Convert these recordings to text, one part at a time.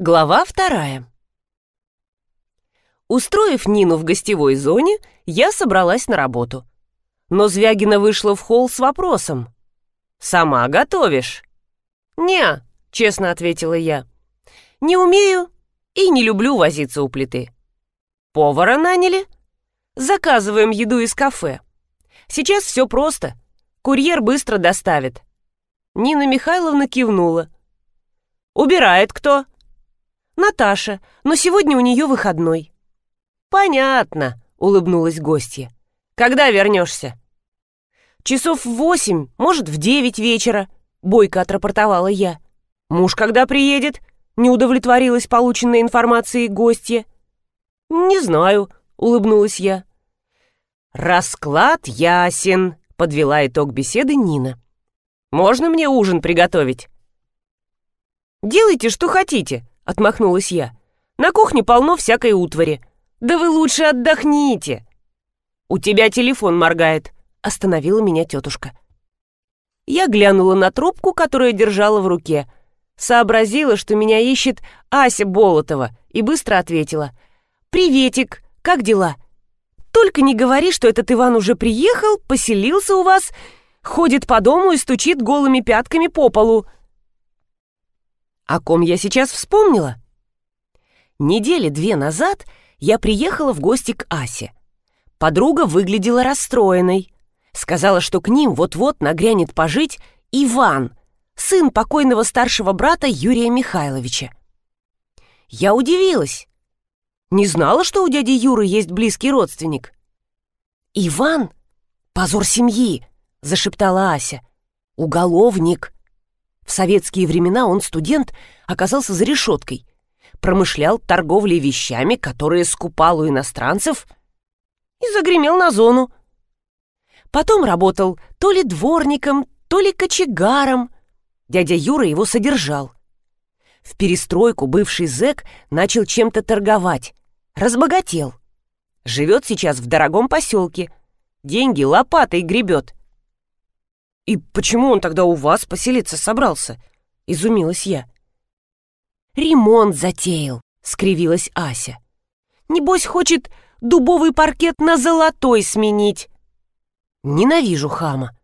Глава вторая. Устроив Нину в гостевой зоне, я собралась на работу. Но Звягина вышла в холл с вопросом. «Сама готовишь?» «Не», — честно ответила я. «Не умею и не люблю возиться у плиты». «Повара наняли?» «Заказываем еду из кафе. Сейчас все просто. Курьер быстро доставит». Нина Михайловна кивнула. «Убирает кто?» «Наташа, но сегодня у нее выходной». «Понятно», — улыбнулась гостья. «Когда вернешься?» «Часов в восемь, может, в девять вечера», — бойко отрапортовала я. «Муж когда приедет?» — не удовлетворилась полученной информацией гостья. «Не знаю», — улыбнулась я. «Расклад ясен», — подвела итог беседы Нина. «Можно мне ужин приготовить?» «Делайте, что хотите», отмахнулась я. «На кухне полно всякой утвари. Да вы лучше отдохните!» «У тебя телефон моргает», — остановила меня тетушка. Я глянула на трубку, которую держала в руке. Сообразила, что меня ищет Ася Болотова, и быстро ответила. «Приветик, как дела? Только не говори, что этот Иван уже приехал, поселился у вас, ходит по дому и стучит голыми пятками по полу. О ком я сейчас вспомнила? Недели две назад я приехала в гости к Асе. Подруга выглядела расстроенной. Сказала, что к ним вот-вот нагрянет пожить Иван, сын покойного старшего брата Юрия Михайловича. Я удивилась. Не знала, что у дяди Юры есть близкий родственник. «Иван? Позор семьи!» — зашептала Ася. «Уголовник!» В советские времена он, студент, оказался за решеткой. Промышлял торговлей вещами, которые скупал у иностранцев, и загремел на зону. Потом работал то ли дворником, то ли кочегаром. Дядя Юра его содержал. В перестройку бывший зэк начал чем-то торговать. Разбогател. Живет сейчас в дорогом поселке. Деньги лопатой гребет. «И почему он тогда у вас поселиться собрался?» — изумилась я. «Ремонт затеял», — скривилась Ася. «Небось, хочет дубовый паркет на золотой сменить». «Ненавижу хама.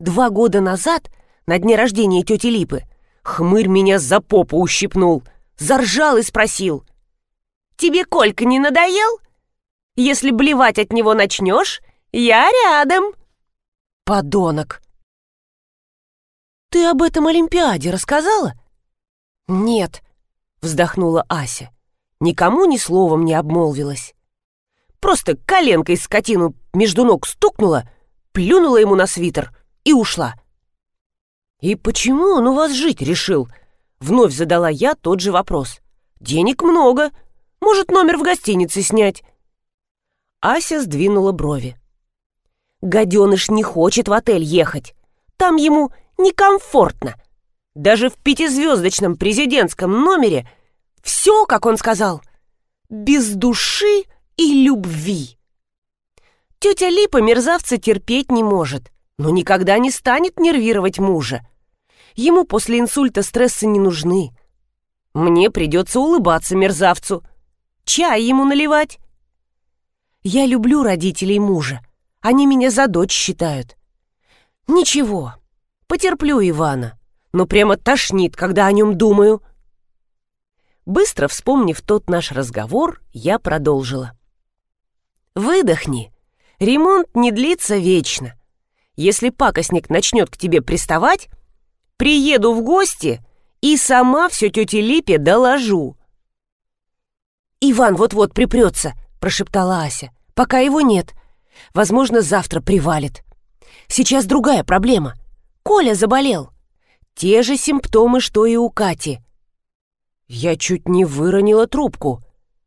Два года назад, на дне рождения тети Липы, хмырь меня за попу ущипнул, заржал и спросил. «Тебе Колька не надоел? Если блевать от него начнешь, я рядом». «Подонок!» «Ты об этом Олимпиаде рассказала?» «Нет», — вздохнула Ася. Никому ни словом не обмолвилась. Просто коленкой скотину между ног стукнула, плюнула ему на свитер и ушла. «И почему он у вас жить решил?» Вновь задала я тот же вопрос. «Денег много. Может, номер в гостинице снять?» Ася сдвинула брови. «Гаденыш не хочет в отель ехать. Там ему некомфортно. Даже в пятизвездочном президентском номере все, как он сказал, без души и любви. Тетя Липа мерзавца терпеть не может, но никогда не станет нервировать мужа. Ему после инсульта стрессы не нужны. Мне придется улыбаться мерзавцу, чай ему наливать. Я люблю родителей мужа. Они меня за дочь считают. Ничего, Потерплю Ивана, но прямо тошнит, когда о нем думаю. Быстро вспомнив тот наш разговор, я продолжила. Выдохни. Ремонт не длится вечно. Если пакостник начнет к тебе приставать, приеду в гости и сама все тете Липе доложу. «Иван вот-вот припрется», — прошептала Ася. «Пока его нет. Возможно, завтра привалит. Сейчас другая проблема. Коля заболел. Те же симптомы, что и у Кати. Я чуть не выронила трубку.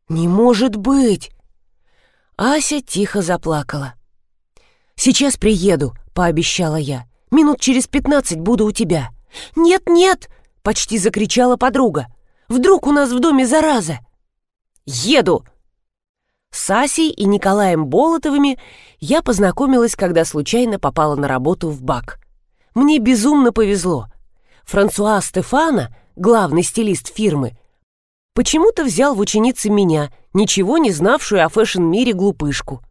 Не может быть! Ася тихо заплакала. «Сейчас приеду», — пообещала я. «Минут через пятнадцать буду у тебя». «Нет, нет!» — почти закричала подруга. «Вдруг у нас в доме зараза?» «Еду!» С Асей и Николаем Болотовыми я познакомилась, когда случайно попала на работу в БАК. Мне безумно повезло. Франсуа Стефана, главный стилист фирмы, почему-то взял в ученицы меня, ничего не знавшую о фэшн-мире глупышку.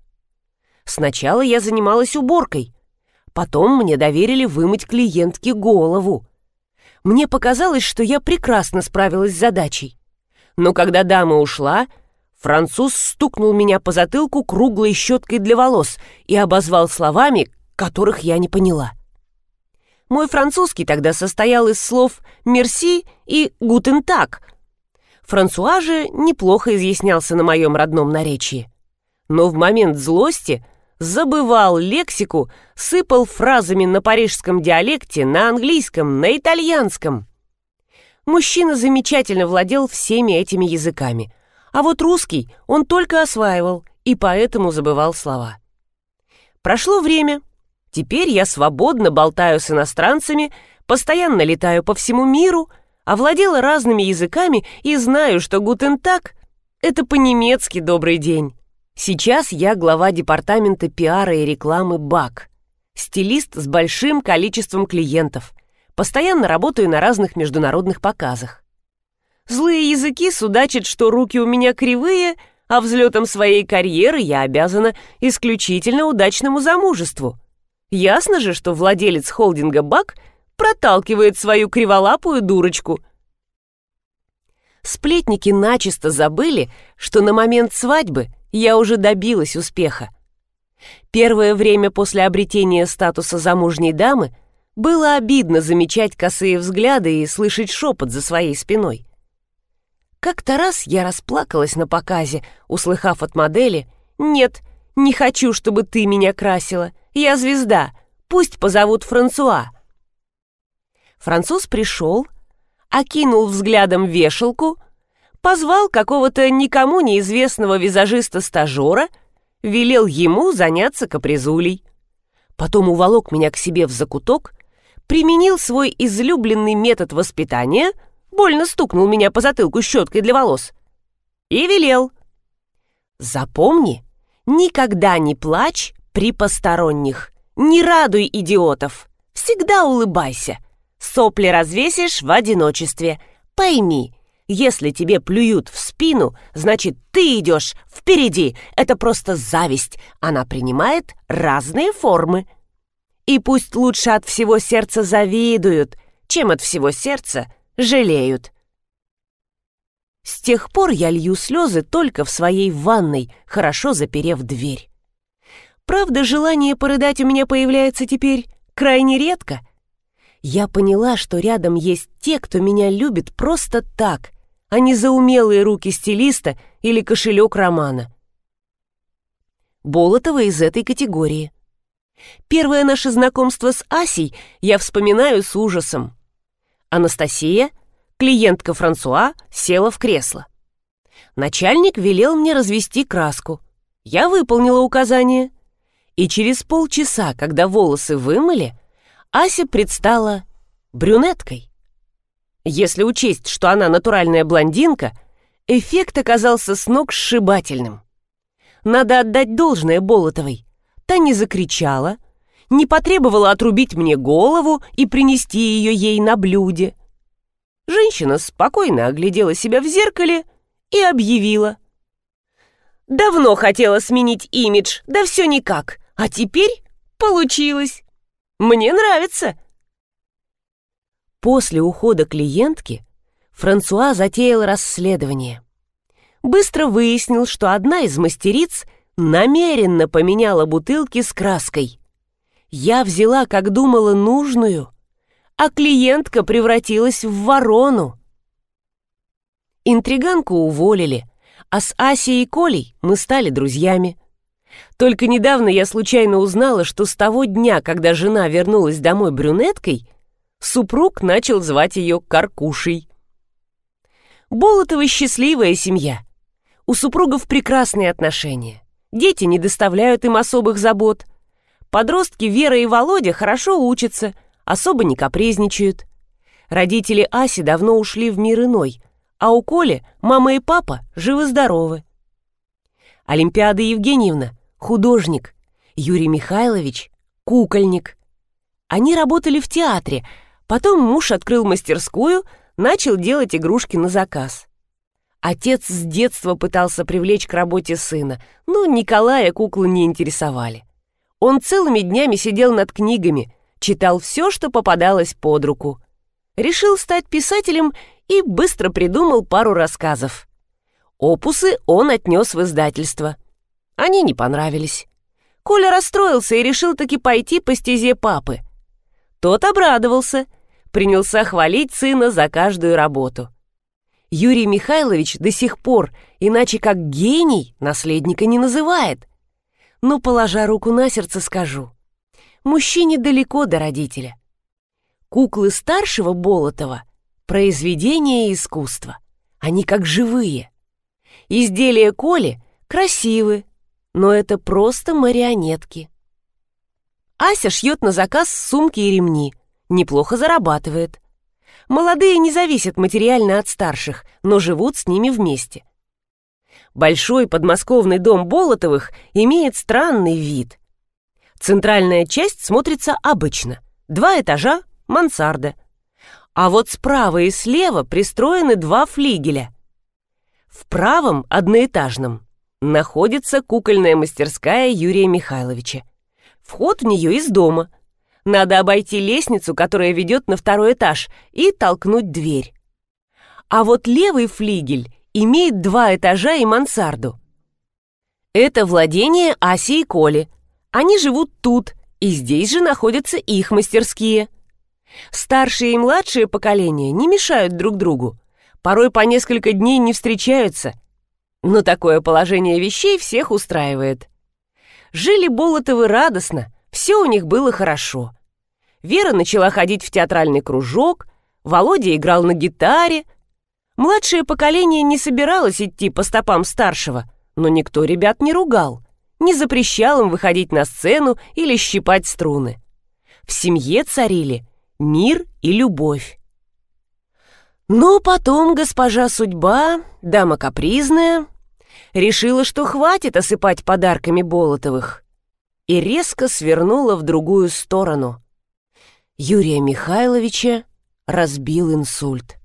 Сначала я занималась уборкой, потом мне доверили вымыть клиентке голову. Мне показалось, что я прекрасно справилась с задачей. Но когда дама ушла, француз стукнул меня по затылку круглой щеткой для волос и обозвал словами, которых я не поняла. Мой французский тогда состоял из слов «мерси» и «гутен так». Франсуа же неплохо изъяснялся на моем родном наречии. Но в момент злости забывал лексику, сыпал фразами на парижском диалекте, на английском, на итальянском. Мужчина замечательно владел всеми этими языками, а вот русский он только осваивал и поэтому забывал слова. Прошло время, Теперь я свободно болтаю с иностранцами, постоянно летаю по всему миру, овладела разными языками и знаю, что «гутен так» — это по-немецки «добрый день». Сейчас я глава департамента пиара и рекламы БАК, стилист с большим количеством клиентов, постоянно работаю на разных международных показах. Злые языки судачат, что руки у меня кривые, а взлетом своей карьеры я обязана исключительно удачному замужеству — Ясно же, что владелец холдинга «Бак» проталкивает свою криволапую дурочку. Сплетники начисто забыли, что на момент свадьбы я уже добилась успеха. Первое время после обретения статуса замужней дамы было обидно замечать косые взгляды и слышать шепот за своей спиной. Как-то раз я расплакалась на показе, услыхав от модели «Нет, не хочу, чтобы ты меня красила», я звезда. Пусть позовут Франсуа». Француз пришел, окинул взглядом вешалку, позвал какого-то никому неизвестного визажиста-стажера, велел ему заняться капризулей. Потом уволок меня к себе в закуток, применил свой излюбленный метод воспитания, больно стукнул меня по затылку щеткой для волос и велел. «Запомни, никогда не плачь при посторонних. Не радуй идиотов. Всегда улыбайся. Сопли развесишь в одиночестве. Пойми, если тебе плюют в спину, значит, ты идешь впереди. Это просто зависть. Она принимает разные формы. И пусть лучше от всего сердца завидуют, чем от всего сердца жалеют. С тех пор я лью слезы только в своей ванной, хорошо заперев дверь. Правда, желание порыдать у меня появляется теперь крайне редко. Я поняла, что рядом есть те, кто меня любит просто так, а не за умелые руки стилиста или кошелек романа. Болотова из этой категории. Первое наше знакомство с Асей я вспоминаю с ужасом. Анастасия, клиентка Франсуа, села в кресло. Начальник велел мне развести краску. Я выполнила указание и через полчаса, когда волосы вымыли, Ася предстала брюнеткой. Если учесть, что она натуральная блондинка, эффект оказался с ног сшибательным. Надо отдать должное Болотовой. Та не закричала, не потребовала отрубить мне голову и принести ее ей на блюде. Женщина спокойно оглядела себя в зеркале и объявила. «Давно хотела сменить имидж, да все никак. А теперь получилось. Мне нравится. После ухода клиентки Франсуа затеял расследование. Быстро выяснил, что одна из мастериц намеренно поменяла бутылки с краской. Я взяла, как думала, нужную, а клиентка превратилась в ворону. Интриганку уволили, а с Асей и Колей мы стали друзьями. Только недавно я случайно узнала, что с того дня, когда жена вернулась домой брюнеткой, супруг начал звать ее Каркушей. Болотова счастливая семья. У супругов прекрасные отношения. Дети не доставляют им особых забот. Подростки Вера и Володя хорошо учатся, особо не капризничают. Родители Аси давно ушли в мир иной, а у Коли мама и папа живы-здоровы. Олимпиада Евгеньевна художник, Юрий Михайлович — кукольник. Они работали в театре, потом муж открыл мастерскую, начал делать игрушки на заказ. Отец с детства пытался привлечь к работе сына, но Николая куклы не интересовали. Он целыми днями сидел над книгами, читал все, что попадалось под руку. Решил стать писателем и быстро придумал пару рассказов. Опусы он отнес в издательство. Они не понравились. Коля расстроился и решил таки пойти по стезе папы. Тот обрадовался, принялся хвалить сына за каждую работу. Юрий Михайлович до сих пор, иначе как гений, наследника не называет. Но, положа руку на сердце, скажу. Мужчине далеко до родителя. Куклы старшего Болотова — произведение искусства. Они как живые. Изделия Коли красивы, но это просто марионетки. Ася шьет на заказ сумки и ремни, неплохо зарабатывает. Молодые не зависят материально от старших, но живут с ними вместе. Большой подмосковный дом Болотовых имеет странный вид. Центральная часть смотрится обычно. Два этажа, мансарда. А вот справа и слева пристроены два флигеля. В правом, одноэтажном, находится кукольная мастерская Юрия Михайловича. Вход в нее из дома – надо обойти лестницу, которая ведет на второй этаж, и толкнуть дверь. А вот левый флигель имеет два этажа и мансарду. Это владение Аси и Коли. Они живут тут, и здесь же находятся их мастерские. Старшие и младшие поколения не мешают друг другу. Порой по несколько дней не встречаются. Но такое положение вещей всех устраивает. Жили Болотовы радостно, все у них было хорошо. Вера начала ходить в театральный кружок, Володя играл на гитаре. Младшее поколение не собиралось идти по стопам старшего, но никто ребят не ругал, не запрещал им выходить на сцену или щипать струны. В семье царили мир и любовь. Но потом госпожа судьба, дама капризная, решила, что хватит осыпать подарками Болотовых, и резко свернула в другую сторону — Юрия Михайловича разбил инсульт.